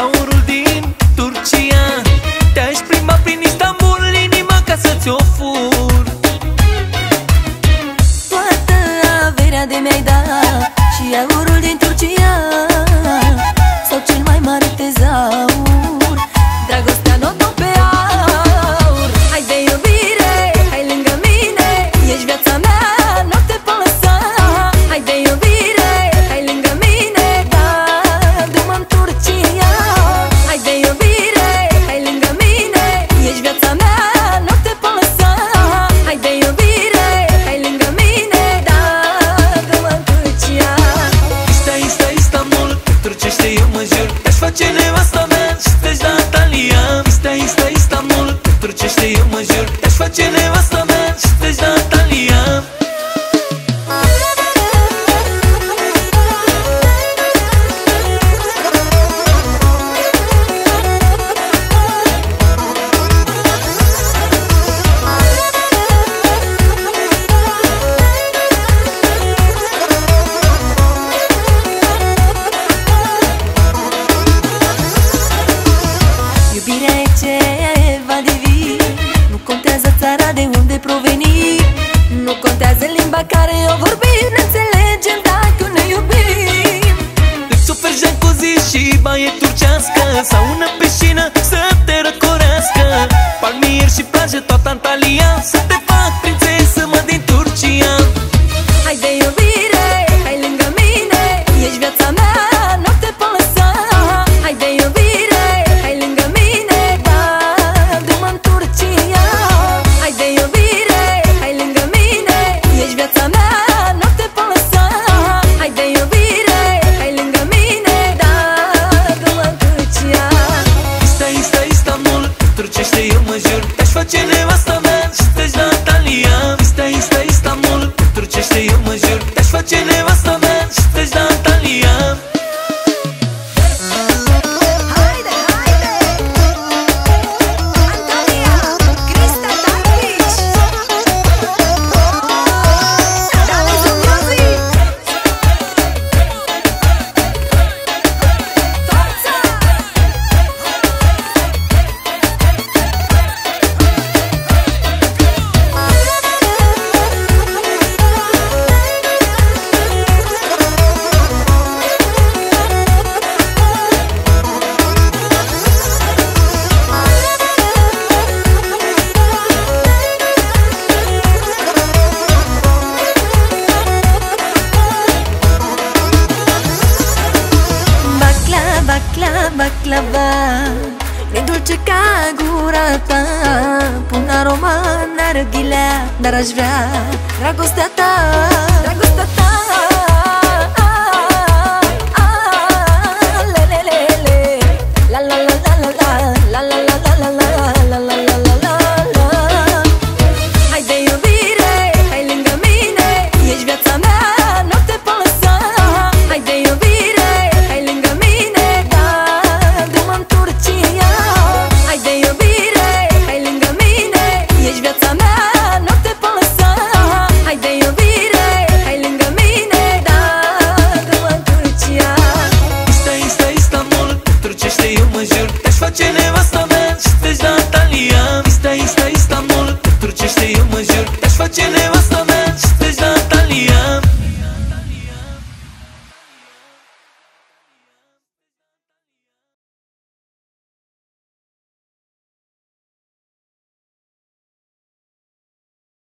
aurul din Turcia Te-aș plimba prin Istanbul Inima ca să-ți o fur Toată averea de mi-ai dat Și aurul din Turcia proveni Nu contează limba care o vorbim Ne înțelegem dacă ne iubim Îți suferi jacuzzi și baie turcească Sau una piscină să te răcorească Palmieri și plaje, toată Antalya să te Çeka gurata Puna roman nargile Darajra Dragostata Dragostata